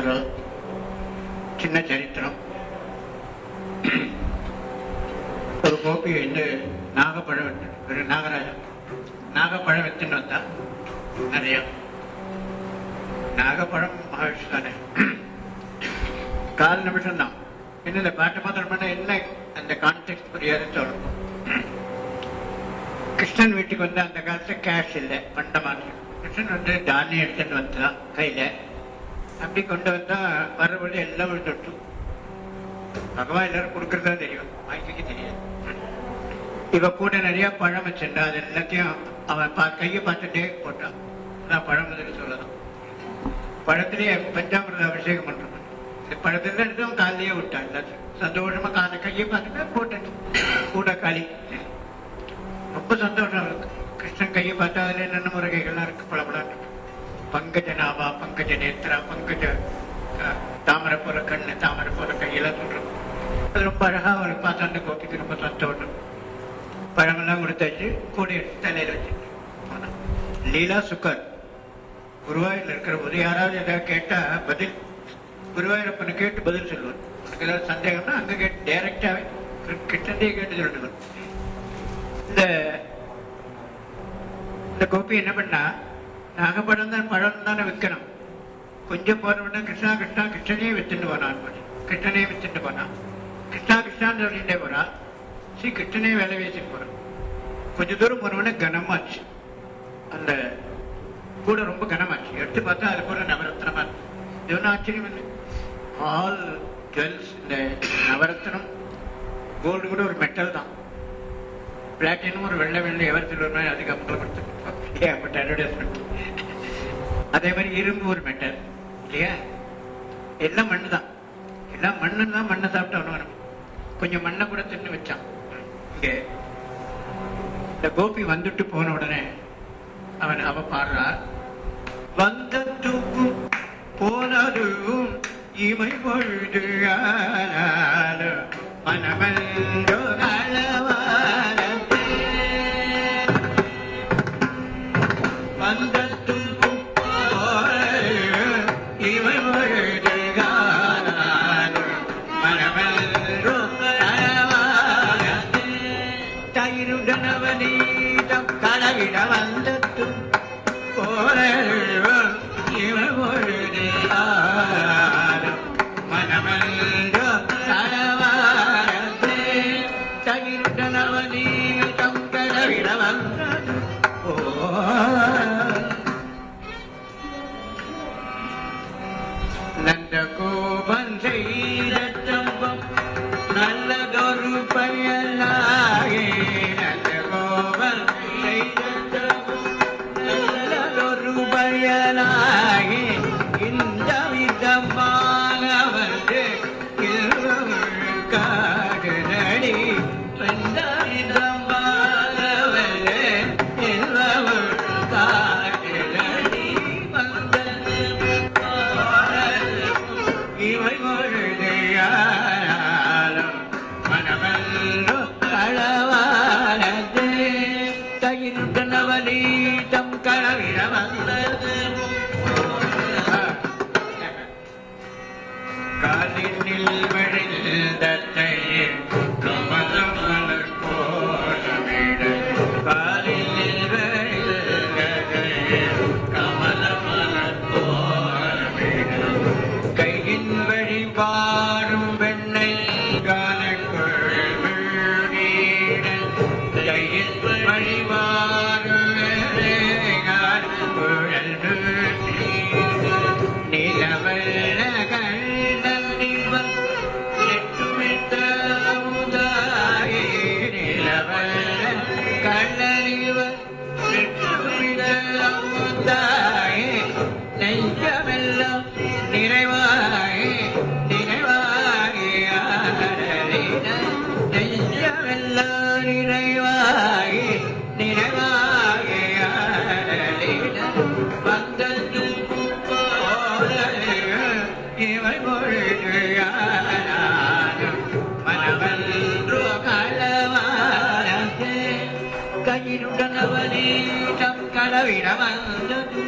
ஒரு சின்ன சரித்திரம். ஒரு கோபி வந்து நாகப்பழம் வித்து- ஒரு நாகராஜன். நாகப்பழம் எடுத்துன்னு வந்தா நிறைய. நாகப்பழம் மகாவிஷ்ணு தானே. கால் நிமிஷம் தான் என்ன இந்த பாட்டு மாத்திரம் பண்ண என்ன அந்த கான்டெக்ட் புரியாதுன்னு சொல்லணும் கிருஷ்ணன் வீட்டுக்கு வந்து அந்த காலத்துல கேஷ் இல்லை பண்ட மாதிரி கிருஷ்ணன் வந்து தானியம் எடுத்துன்னு வந்தான் கையில. அப்படி கொண்டு வந்தா வர எல்லாம் தொட்டும் பகவான் எல்லாரும் கொடுக்கறதா தெரியும். வாங்கிக்க தெரியாது. இவ கூட நிறைய பழம் வச்சிருந்தா அது எல்லாத்தையும் அவன் பா கையை பார்த்துட்டே போட்டான் நான் பழம் முதல்ல சொல்லலாம் பழத்திலேயே பஞ்சாமிரத அபிஷேகம் பண்றான் இந்த பழத்துல எடுத்து அவன் காலையே விட்டான் எல்லாத்தையும். சந்தோஷமா காலை கையை பார்த்துட்டு போட்டேன் கூட காலி ரொம்ப சந்தோஷம் இருக்கு கிருஷ்ணன் கையை பார்த்தா அதுல என்னென்ன முறைகள்லாம் இருக்கு பளபளன்னு. பங்கஜ நாபா பங்கஜ நேத்ரா பங்கஜ தாமரப்புற கண்ணு தாமரப்புற கையெல்லாம் சொல்றோம். அது ரொம்ப அழகா அவருக்கு பார்த்து அந்த கோபிக்கு ரொம்ப சந்தோஷம் பழமெல்லாம் கொடுத்தாச்சு கூட தலையில வச்சு லீலா சுக்கர் குருவாயூர்ல இருக்கிற போது யாராவது ஏதாவது கேட்டா பதில் குருவாயூரப்பனை கேட்டு பதில் சொல்லுவார். உனக்கு ஏதாவது சந்தேகம்னா அங்க கேட்டு டைரக்டாவே கிட்டே கேட்டு சொல்லுவார் இந்த இந்த கோபி என்ன பண்ணா நாகப்பழம் தான் பழம் தானே விற்கணும் கொஞ்சம் போன உடனே கிருஷ்ணா கிருஷ்ணா கிருஷ்ணனே வித்துட்டு போனான் கிருஷ்ணனே வித்துட்டு போனான் கிருஷ்ணா கிருஷ்ணான்னு சொல்லிட்டே போறான் ஸ்ரீ கிருஷ்ணனே வேலை வச்சுட்டு போறான் கொஞ்ச தூரம் போனவுடனே கனமாச்சு அந்த கூட ரொம்ப கனமாச்சு எடுத்து பார்த்தா அது கூட நவரத்னமா இருக்கு. இது ஒன்றும் ஆச்சரியம் இல்லை ஆல் ஜுவல்ஸ் இந்த நவரத்னம் கோல்டு கூட ஒரு மெட்டல் தான் பிளாட்டினும் ஒரு வெள்ளை வெள்ளை எவர் சில்வர் மாதிரி அதுக்கு அப்புறம் கொடுத்து அட்வர்டைஸ்மெண்ட் அதே மாதிரி இரும்பு ஒரு மெட்டல் இல்லையா? எல்லாம் மண்ணு தான் எல்லாம் மண்ணுன்னா மண்ணை சாப்பிட்டு வரும் கொஞ்சம் மண்ணை கூட தின்னு வச்சான். இங்கே இந்த கோபி வந்துட்டு போன உடனே அவன் அவ பாடுறா வந்த தூக்கும் போனதும் இமை பொழுது மனமல்லோ அளவா தயிருடனவனீதம் கலவிட வந்தத்தும் போரழுவம் இவொழுது ஆரம் மனமல்ல தரவாரத்தே தயிருடனவனீதம் கலவிட வந்ததும் நந்த கோபன் செய்த negro. காலினில் விழுந்த நினைவெல்லாம் நிறைவாகி நிறைவாகி பந்தத்தில் இவை பொழுது மனவன்றோ களவாரே கையிலுடனவனே தம் களவிட வந்தது